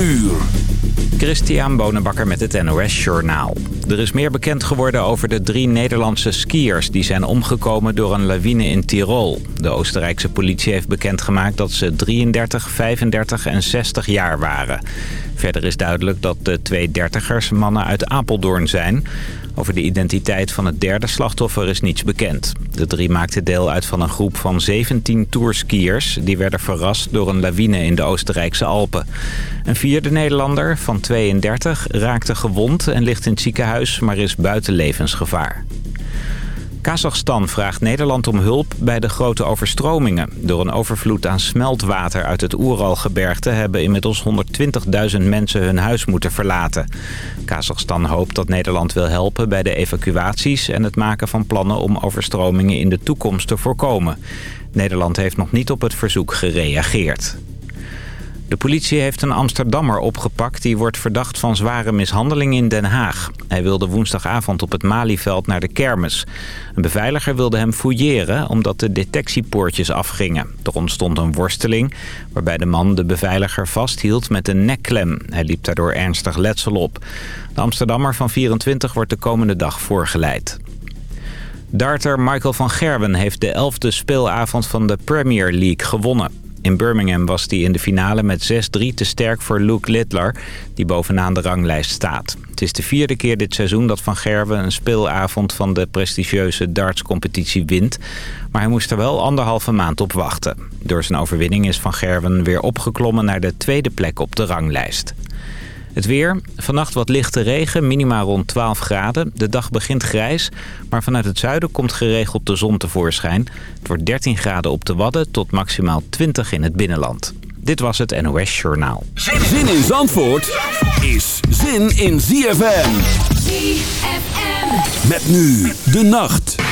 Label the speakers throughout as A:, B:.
A: uur.
B: Christian Bonenbakker met het NOS Journaal. Er is meer bekend geworden over de drie Nederlandse skiers... die zijn omgekomen door een lawine in Tirol. De Oostenrijkse politie heeft bekendgemaakt dat ze 33, 35 en 60 jaar waren. Verder is duidelijk dat de twee dertigers mannen uit Apeldoorn zijn. Over de identiteit van het derde slachtoffer is niets bekend. De drie maakten deel uit van een groep van 17 tourskiers... die werden verrast door een lawine in de Oostenrijkse Alpen. Een vierde Nederlander van 32 raakte gewond en ligt in het ziekenhuis... maar is buiten levensgevaar. Kazachstan vraagt Nederland om hulp bij de grote overstromingen. Door een overvloed aan smeltwater uit het Oeralgebergte... hebben inmiddels 120.000 mensen hun huis moeten verlaten. Kazachstan hoopt dat Nederland wil helpen bij de evacuaties... en het maken van plannen om overstromingen in de toekomst te voorkomen. Nederland heeft nog niet op het verzoek gereageerd. De politie heeft een Amsterdammer opgepakt die wordt verdacht van zware mishandeling in Den Haag. Hij wilde woensdagavond op het Malieveld naar de kermis. Een beveiliger wilde hem fouilleren omdat de detectiepoortjes afgingen. Er ontstond een worsteling waarbij de man de beveiliger vasthield met een nekklem. Hij liep daardoor ernstig letsel op. De Amsterdammer van 24 wordt de komende dag voorgeleid. Darter Michael van Gerwen heeft de elfde speelavond van de Premier League gewonnen. In Birmingham was hij in de finale met 6-3 te sterk voor Luke Littler, die bovenaan de ranglijst staat. Het is de vierde keer dit seizoen dat Van Gerwen een speelavond van de prestigieuze dartscompetitie wint. Maar hij moest er wel anderhalve maand op wachten. Door zijn overwinning is Van Gerwen weer opgeklommen naar de tweede plek op de ranglijst. Het weer. Vannacht wat lichte regen, minima rond 12 graden. De dag begint grijs, maar vanuit het zuiden komt geregeld de zon tevoorschijn. Het wordt 13 graden op de Wadden tot maximaal 20 in het binnenland. Dit was het NOS Journaal.
A: Zin in Zandvoort is zin in ZFM.
C: ZFM.
A: Met nu de nacht.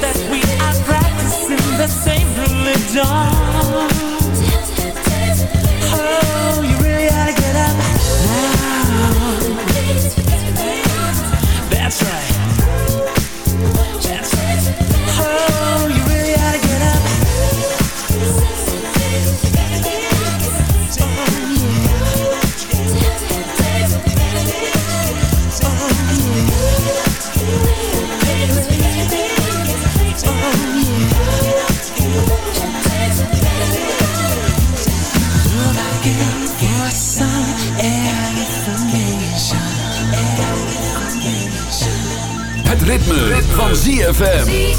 A: that's ZFM.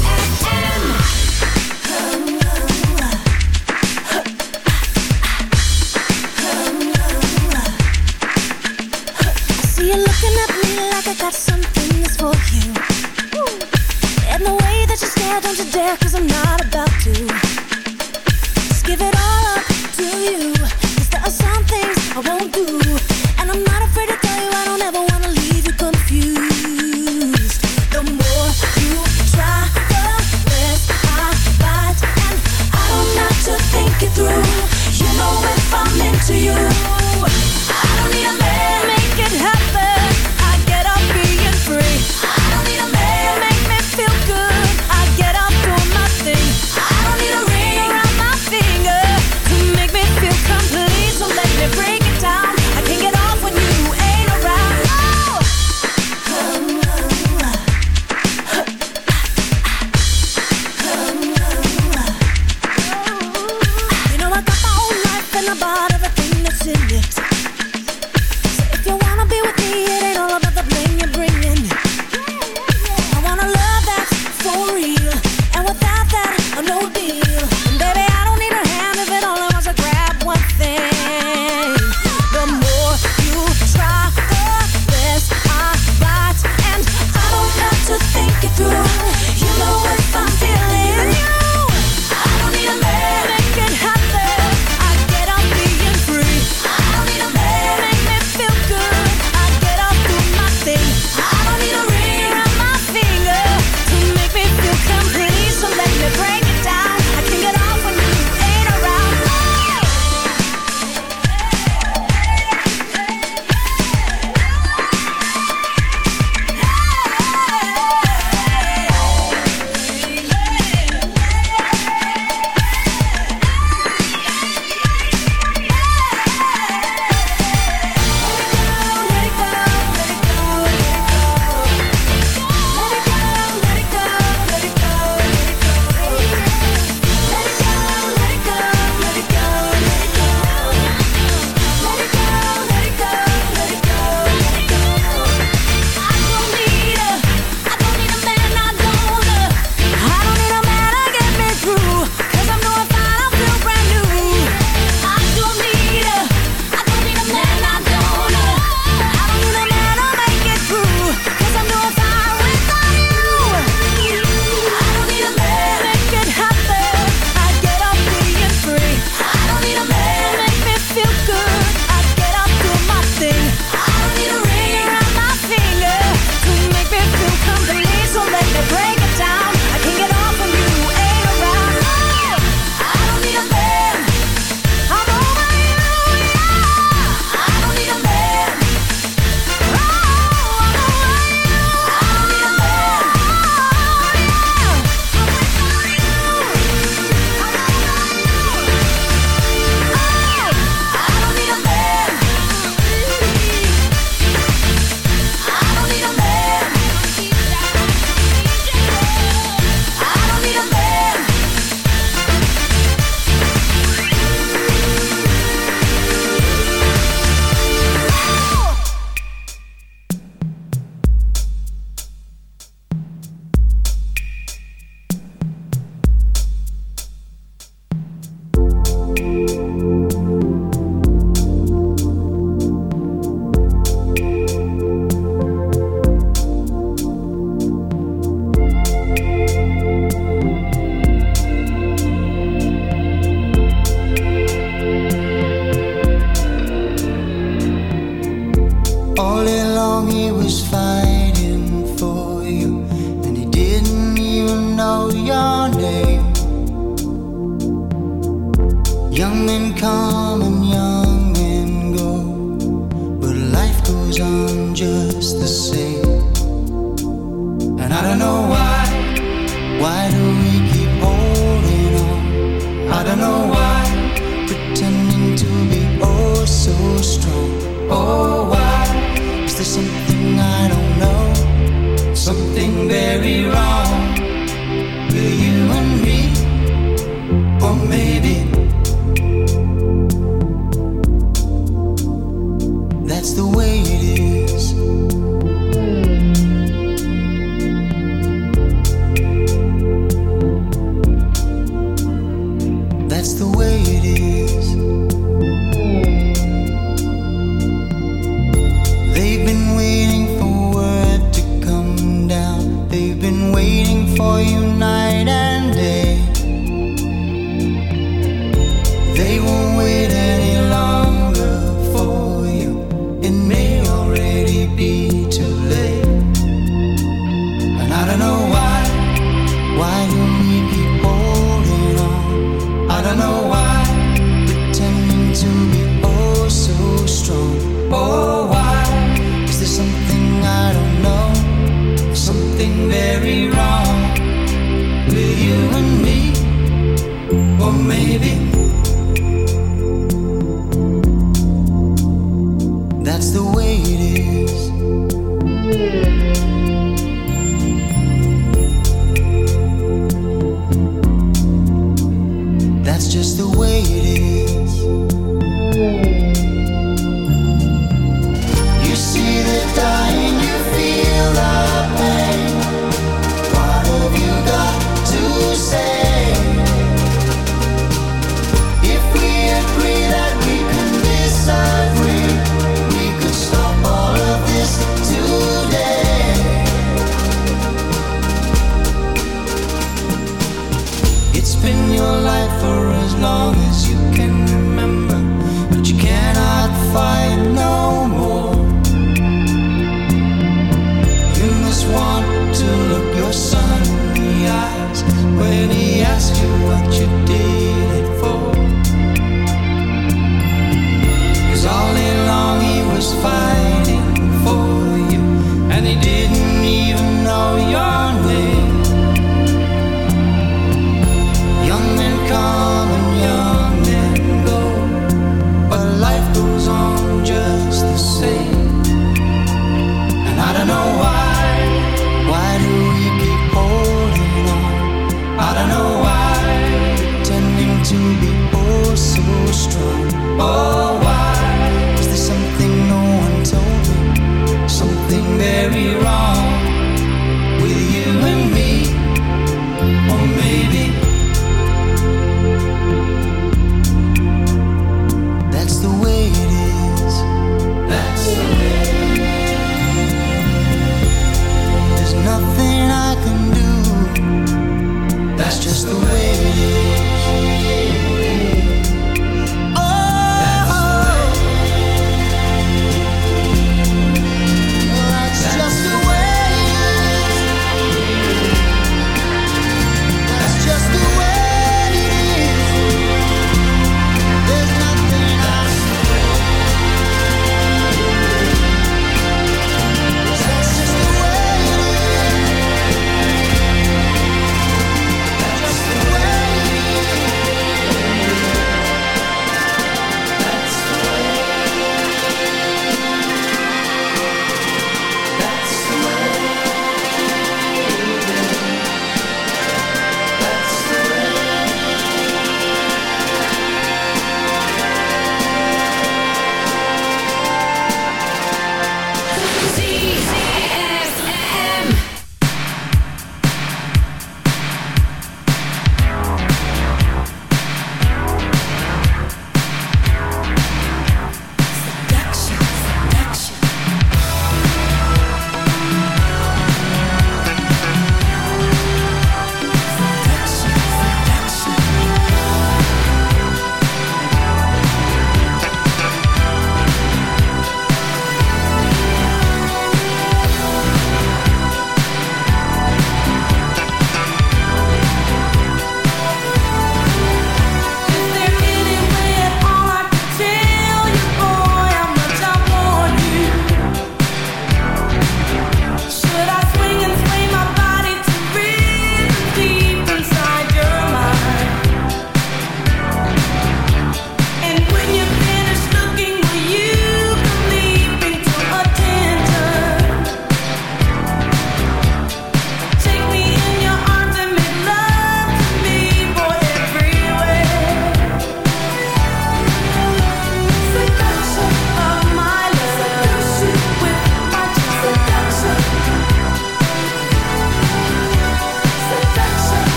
D: that's the way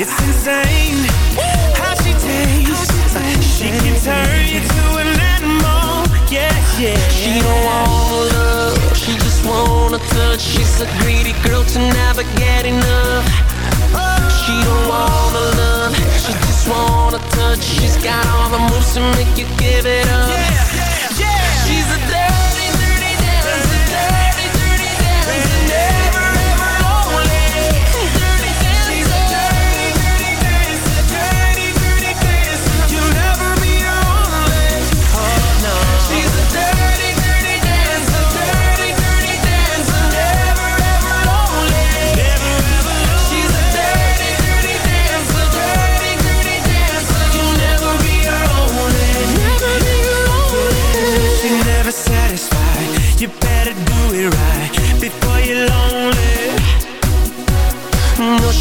C: It's insane how she tastes. She can turn you to an animal. Yeah, yeah.
E: She don't wanna love, she just wanna touch. She's a greedy girl to never get enough. She don't wanna love, she just wanna touch. She's got all the moves to make you give it up.
C: Yeah.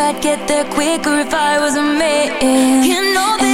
F: I'd get there quicker if I was a man. You know that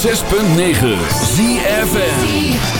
A: 106.9 ZFN